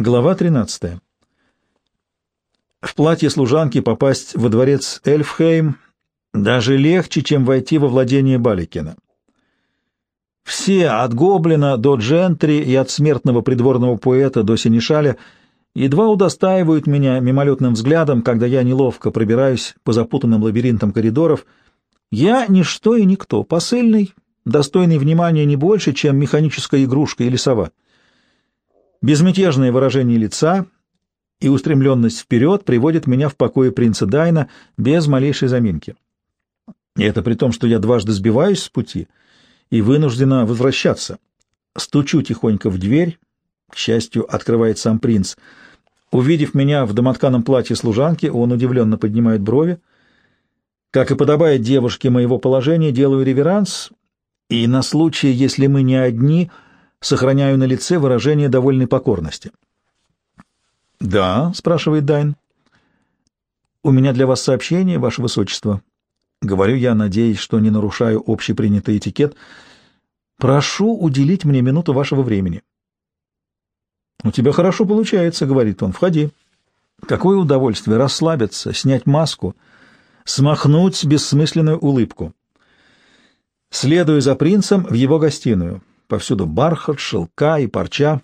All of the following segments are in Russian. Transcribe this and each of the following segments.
Глава 13. В платье служанки попасть во дворец Эльфхейм даже легче, чем войти во владение Баликина. Все, от гоблина до джентри и от смертного придворного поэта до синешаля, едва удостаивают меня мимолетным взглядом, когда я неловко пробираюсь по запутанным лабиринтам коридоров. Я ничто и никто, посыльный, достойный внимания не больше, чем механическая игрушка или сова. Безмятежное выражение лица и устремленность вперед приводят меня в покое принца Дайна без малейшей заминки. И это при том, что я дважды сбиваюсь с пути и вынуждена возвращаться. Стучу тихонько в дверь, к счастью, открывает сам принц. Увидев меня в домотканом платье служанки, он удивленно поднимает брови. Как и подобает девушке моего положения, делаю реверанс, и на случай, если мы не одни — сохраняю на лице выражение довольной покорности. «Да?» — спрашивает Дайн. «У меня для вас сообщение, ваше высочество». Говорю я, надеясь, что не нарушаю общепринятый этикет. «Прошу уделить мне минуту вашего времени». «У тебя хорошо получается», — говорит он. «Входи». Какое удовольствие расслабиться, снять маску, смахнуть бессмысленную улыбку. Следую за принцем в его гостиную. Повсюду бархат, шелка и парча.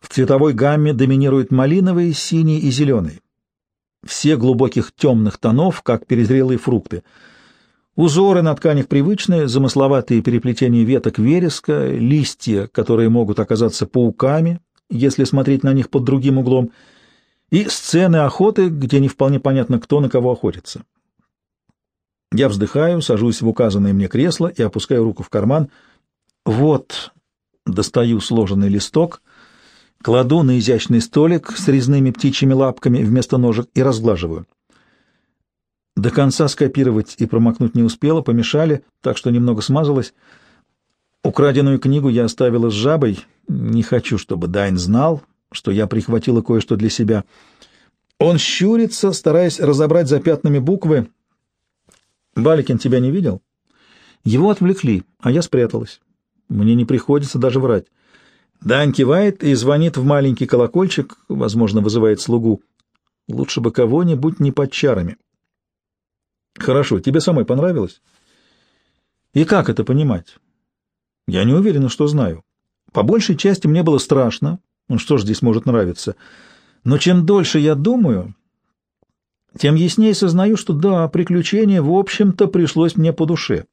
В цветовой гамме доминируют малиновый, синий и зеленый. Все глубоких темных тонов, как перезрелые фрукты. Узоры на тканях привычные, замысловатые переплетения веток вереска, листья, которые могут оказаться пауками, если смотреть на них под другим углом, и сцены охоты, где не вполне понятно, кто на кого охотится. Я вздыхаю, сажусь в указанное мне кресло и опускаю руку в карман — вот, достаю сложенный листок, кладу на изящный столик с резными птичьими лапками вместо ножек и разглаживаю. До конца скопировать и промокнуть не успела, помешали, так что немного смазалось. Украденную книгу я оставила с жабой. Не хочу, чтобы Дайн знал, что я прихватила кое-что для себя. Он щурится, стараясь разобрать за пятнами буквы. «Баликин тебя не видел?» Его отвлекли, а я спряталась. Мне не приходится даже врать. Дань кивает и звонит в маленький колокольчик, возможно, вызывает слугу. Лучше бы кого-нибудь не под чарами. Хорошо, тебе самой понравилось? И как это понимать? Я не уверена, что знаю. По большей части мне было страшно. Ну что ж здесь может нравиться? Но чем дольше я думаю, тем яснее сознаю, что да, приключение, в общем-то, пришлось мне по душе.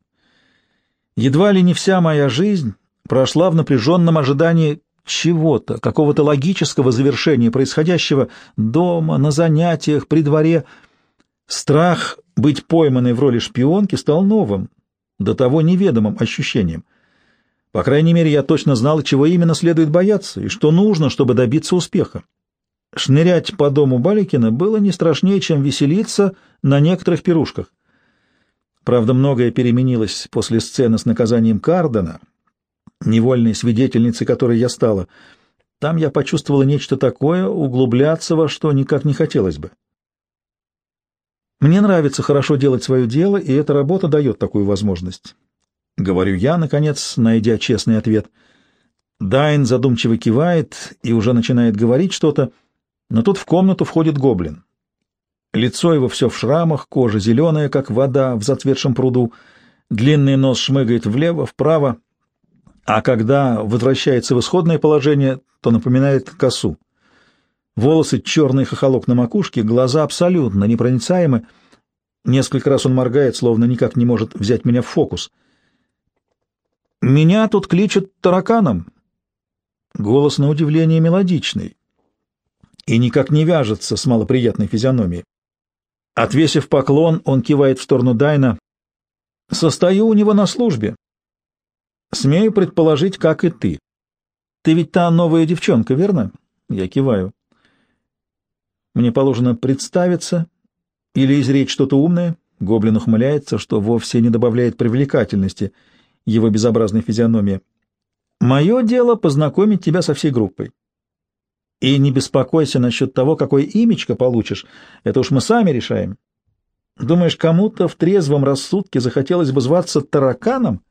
Едва ли не вся моя жизнь прошла в напряженном ожидании чего-то, какого-то логического завершения происходящего дома, на занятиях, при дворе. Страх быть пойманной в роли шпионки стал новым, до того неведомым ощущением. По крайней мере, я точно знал, чего именно следует бояться и что нужно, чтобы добиться успеха. Шнырять по дому Баликина было не страшнее, чем веселиться на некоторых пирушках. Правда, многое переменилось после сцены с наказанием Кардена, невольной свидетельницей которой я стала. Там я почувствовала нечто такое, углубляться во что никак не хотелось бы. Мне нравится хорошо делать свое дело, и эта работа дает такую возможность. Говорю я, наконец, найдя честный ответ. Дайн задумчиво кивает и уже начинает говорить что-то, но тут в комнату входит гоблин. Лицо его все в шрамах, кожа зеленая, как вода в затвердшем пруду, длинный нос шмыгает влево, вправо, а когда возвращается в исходное положение, то напоминает косу. Волосы черный хохолок на макушке, глаза абсолютно непроницаемы. Несколько раз он моргает, словно никак не может взять меня в фокус. «Меня тут кличут тараканом». Голос, на удивление, мелодичный и никак не вяжется с малоприятной физиономией. Отвесив поклон, он кивает в сторону Дайна. «Состою у него на службе. Смею предположить, как и ты. Ты ведь та новая девчонка, верно?» Я киваю. «Мне положено представиться или изречь что-то умное?» Гоблин ухмыляется, что вовсе не добавляет привлекательности его безобразной физиономии. «Мое дело познакомить тебя со всей группой. И не беспокойся насчет того, какой имечко получишь. Это уж мы сами решаем. Думаешь, кому-то в трезвом рассудке захотелось бы зваться тараканом?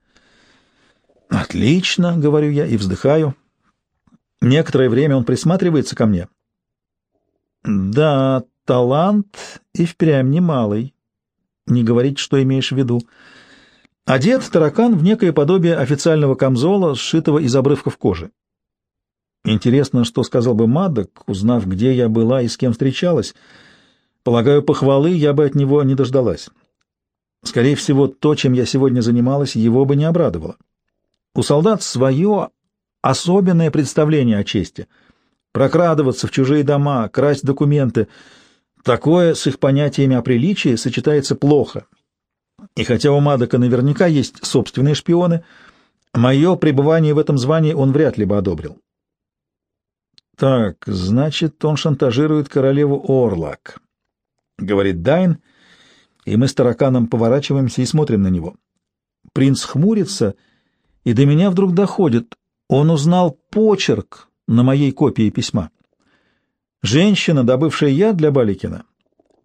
Отлично, говорю я и вздыхаю. Некоторое время он присматривается ко мне. Да, талант и впрямь немалый. Не говорить, что имеешь в виду. Одет таракан в некое подобие официального камзола, сшитого из обрывков кожи. Интересно, что сказал бы Мадок, узнав, где я была и с кем встречалась. Полагаю, похвалы я бы от него не дождалась. Скорее всего, то, чем я сегодня занималась, его бы не обрадовало. У солдат свое особенное представление о чести. Прокрадываться в чужие дома, красть документы — такое с их понятиями о приличии сочетается плохо. И хотя у Мадока наверняка есть собственные шпионы, мое пребывание в этом звании он вряд ли бы одобрил. «Так, значит, он шантажирует королеву Орлак», — говорит Дайн, и мы с тараканом поворачиваемся и смотрим на него. Принц хмурится, и до меня вдруг доходит. Он узнал почерк на моей копии письма. Женщина, добывшая яд для Баликина,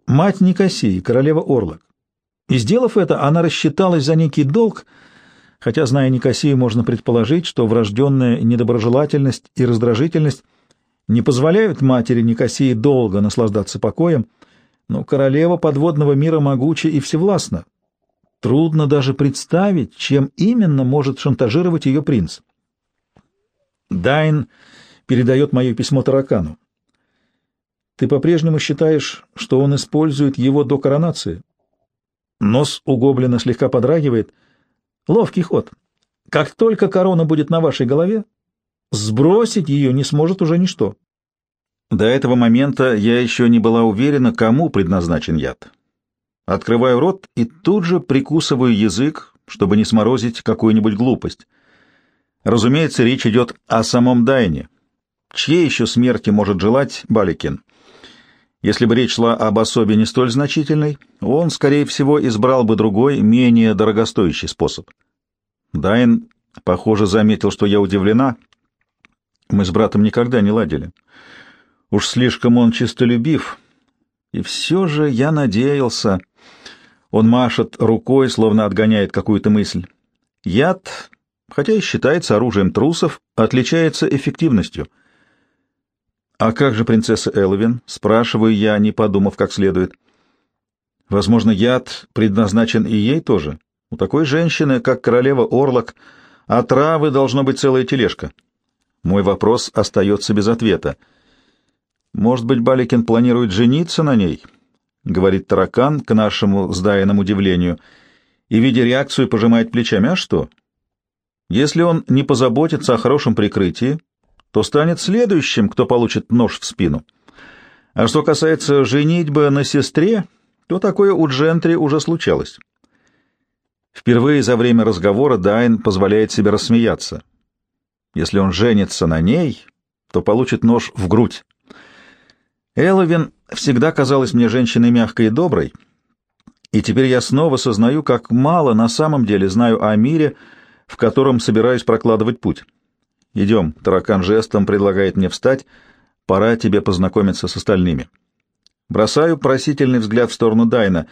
мать Никосии, королева Орлак. И, сделав это, она рассчиталась за некий долг, хотя, зная Никосию, можно предположить, что врожденная недоброжелательность и раздражительность не позволяют матери Никосии долго наслаждаться покоем, но королева подводного мира могуча и всевластна. Трудно даже представить, чем именно может шантажировать ее принц. Дайн передает мое письмо таракану. Ты по-прежнему считаешь, что он использует его до коронации? Нос у гоблина слегка подрагивает. Ловкий ход. Как только корона будет на вашей голове, Сбросить ее не сможет уже ничто. До этого момента я еще не была уверена, кому предназначен яд. Открываю рот и тут же прикусываю язык, чтобы не сморозить какую-нибудь глупость. Разумеется, речь идет о самом Дайне. Чьей еще смерти может желать Баликин? Если бы речь шла об особе не столь значительной, он, скорее всего, избрал бы другой, менее дорогостоящий способ. Дайн, похоже, заметил, что я удивлена, мы с братом никогда не ладили. Уж слишком он чистолюбив. И все же я надеялся... Он машет рукой, словно отгоняет какую-то мысль. Яд, хотя и считается оружием трусов, отличается эффективностью. «А как же принцесса Элвин?» — спрашиваю я, не подумав как следует. «Возможно, яд предназначен и ей тоже. У такой женщины, как королева Орлок, отравы должно быть целая тележка». Мой вопрос остается без ответа. «Может быть, Баликин планирует жениться на ней?» — говорит таракан к нашему сдаянному удивлению, и, видя реакцию, пожимает плечами. «А что? Если он не позаботится о хорошем прикрытии, то станет следующим, кто получит нож в спину. А что касается женитьбы на сестре, то такое у Джентри уже случалось». Впервые за время разговора Дайн позволяет себе рассмеяться. Если он женится на ней, то получит нож в грудь. Эловин всегда казалась мне женщиной мягкой и доброй, и теперь я снова сознаю, как мало на самом деле знаю о мире, в котором собираюсь прокладывать путь. Идем, таракан жестом предлагает мне встать, пора тебе познакомиться с остальными. Бросаю просительный взгляд в сторону Дайна.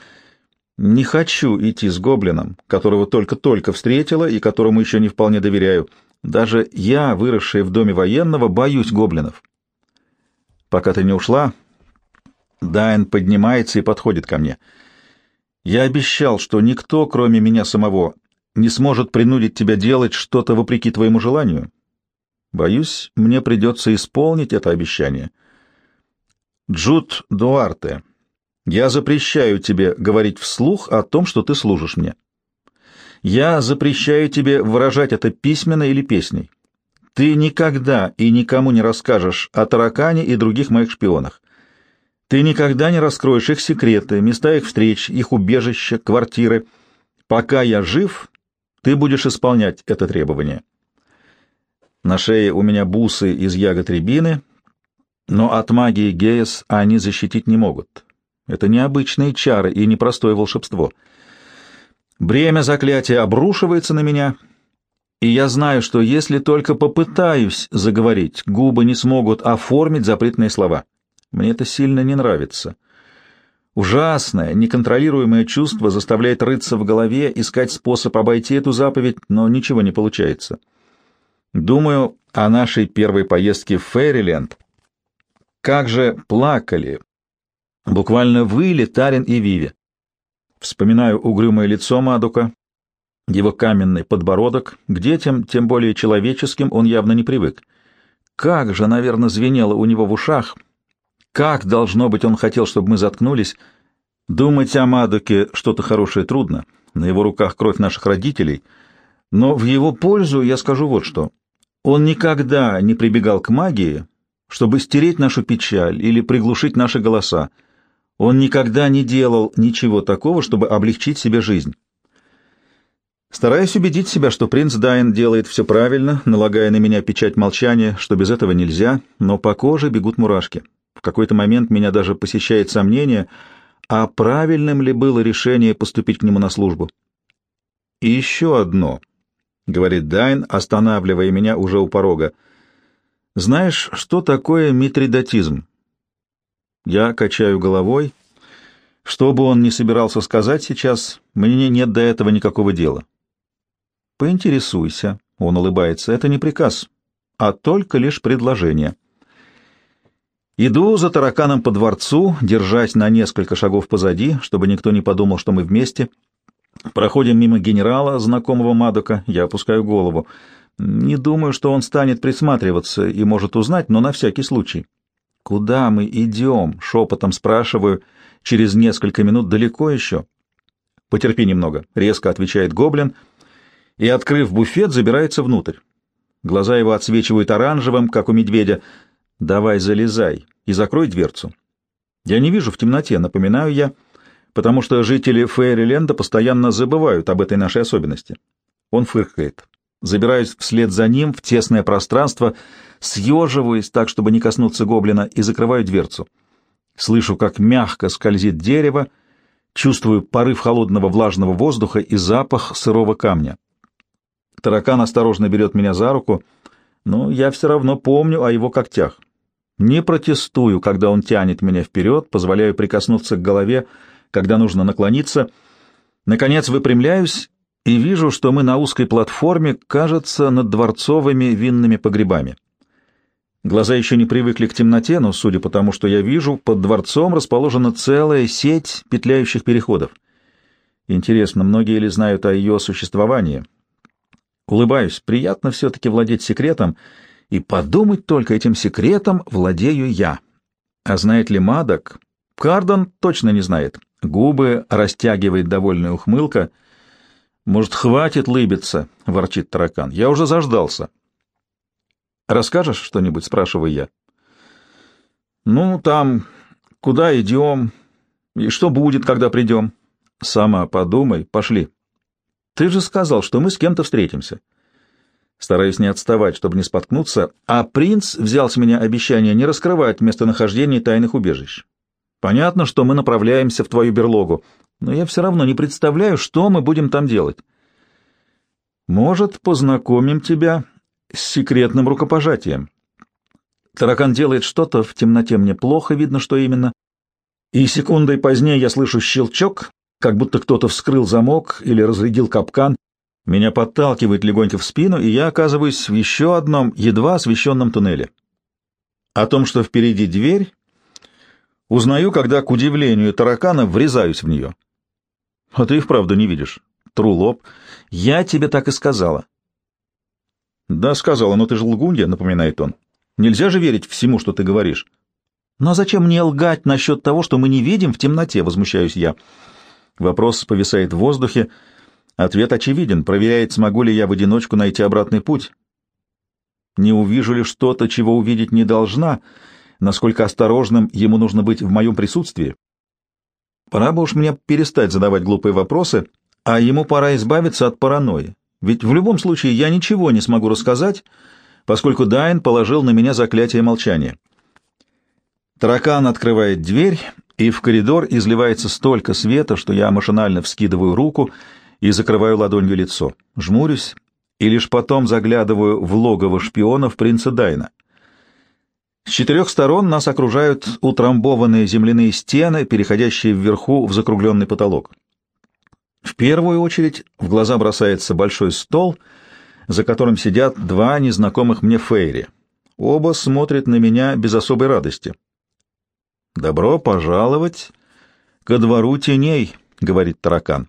Не хочу идти с гоблином, которого только-только встретила и которому еще не вполне доверяю. Даже я, выросшая в доме военного, боюсь гоблинов. Пока ты не ушла, Дайн поднимается и подходит ко мне. Я обещал, что никто, кроме меня самого, не сможет принудить тебя делать что-то вопреки твоему желанию. Боюсь, мне придется исполнить это обещание. Джуд Дуарте, я запрещаю тебе говорить вслух о том, что ты служишь мне. Я запрещаю тебе выражать это письменно или песней. Ты никогда и никому не расскажешь о таракане и других моих шпионах. Ты никогда не раскроешь их секреты, места их встреч, их убежища, квартиры. Пока я жив, ты будешь исполнять это требование. На шее у меня бусы из ягод рябины, но от магии Геес они защитить не могут. Это необычные чары и непростое волшебство — Бремя заклятия обрушивается на меня, и я знаю, что если только попытаюсь заговорить, губы не смогут оформить запретные слова. Мне это сильно не нравится. Ужасное, неконтролируемое чувство заставляет рыться в голове, искать способ обойти эту заповедь, но ничего не получается. Думаю, о нашей первой поездке в Фейриленд. Как же плакали! Буквально выли Тарин и Виви. Вспоминаю угрюмое лицо Мадука, его каменный подбородок. К детям, тем более человеческим, он явно не привык. Как же, наверное, звенело у него в ушах. Как, должно быть, он хотел, чтобы мы заткнулись. Думать о Мадуке что-то хорошее трудно. На его руках кровь наших родителей. Но в его пользу я скажу вот что. Он никогда не прибегал к магии, чтобы стереть нашу печаль или приглушить наши голоса. Он никогда не делал ничего такого, чтобы облегчить себе жизнь. Стараясь убедить себя, что принц Дайн делает все правильно, налагая на меня печать молчания, что без этого нельзя, но по коже бегут мурашки. В какой-то момент меня даже посещает сомнение, а правильным ли было решение поступить к нему на службу. И еще одно, — говорит Дайн, останавливая меня уже у порога. Знаешь, что такое митридатизм? Я качаю головой. Что бы он ни собирался сказать сейчас, мне нет до этого никакого дела. Поинтересуйся, он улыбается. Это не приказ, а только лишь предложение. Иду за тараканом по дворцу, держась на несколько шагов позади, чтобы никто не подумал, что мы вместе. Проходим мимо генерала, знакомого Мадока, я опускаю голову. Не думаю, что он станет присматриваться и может узнать, но на всякий случай. «Куда мы идем?» — шепотом спрашиваю. «Через несколько минут далеко еще?» «Потерпи немного», — резко отвечает гоблин — и, открыв буфет, забирается внутрь. Глаза его отсвечивают оранжевым, как у медведя. «Давай залезай и закрой дверцу». Я не вижу в темноте, напоминаю я, потому что жители Фейриленда постоянно забывают об этой нашей особенности. Он фыркает. Забираюсь вслед за ним в тесное пространство, съеживаюсь так, чтобы не коснуться гоблина, и закрываю дверцу. Слышу, как мягко скользит дерево, чувствую порыв холодного влажного воздуха и запах сырого камня. Таракан осторожно берет меня за руку, но я все равно помню о его когтях. Не протестую, когда он тянет меня вперед, позволяю прикоснуться к голове, когда нужно наклониться. Наконец выпрямляюсь и вижу, что мы на узкой платформе, кажется, над дворцовыми винными погребами. Глаза еще не привыкли к темноте, но, судя по тому, что я вижу, под дворцом расположена целая сеть петляющих переходов. Интересно, многие ли знают о ее существовании? Улыбаюсь, приятно все-таки владеть секретом, и подумать только этим секретом владею я. А знает ли Мадок? Кардон точно не знает. Губы растягивает довольная ухмылка. «Может, хватит лыбиться?» — ворчит таракан. «Я уже заждался». «Расскажешь что-нибудь?» — спрашиваю я. «Ну, там, куда идем? И что будет, когда придем?» «Сама подумай. Пошли». Ты же сказал, что мы с кем-то встретимся. Стараюсь не отставать, чтобы не споткнуться, а принц взял с меня обещание не раскрывать местонахождение тайных убежищ. Понятно, что мы направляемся в твою берлогу, но я все равно не представляю, что мы будем там делать. Может, познакомим тебя с секретным рукопожатием. Таракан делает что-то, в темноте мне плохо видно, что именно. И секундой позднее я слышу щелчок, как будто кто-то вскрыл замок или разрядил капкан. Меня подталкивает легонько в спину, и я оказываюсь в еще одном едва освещенном туннеле. О том, что впереди дверь, узнаю, когда, к удивлению таракана, врезаюсь в нее. А ты и вправду не видишь. Тру лоб. Я тебе так и сказала. Да, сказала, но ты же лгунья, напоминает он. Нельзя же верить всему, что ты говоришь. Но зачем мне лгать насчет того, что мы не видим в темноте, возмущаюсь я. Вопрос повисает в воздухе. Ответ очевиден. Проверяет, смогу ли я в одиночку найти обратный путь. Не увижу ли что-то, чего увидеть не должна, насколько осторожным ему нужно быть в моем присутствии. Пора бы уж мне перестать задавать глупые вопросы, а ему пора избавиться от паранойи. Ведь в любом случае я ничего не смогу рассказать, поскольку Дайн положил на меня заклятие молчания. Таракан открывает дверь и в коридор изливается столько света, что я машинально вскидываю руку и закрываю ладонью лицо. Жмурюсь и лишь потом заглядываю в логово шпионов принца Дайна. С четырех сторон нас окружают утрамбованные земляные стены, переходящие вверху в закругленный потолок. В первую очередь в глаза бросается большой стол, за которым сидят два незнакомых мне фейри. Оба смотрят на меня без особой радости. «Добро пожаловать ко двору теней», — говорит таракан.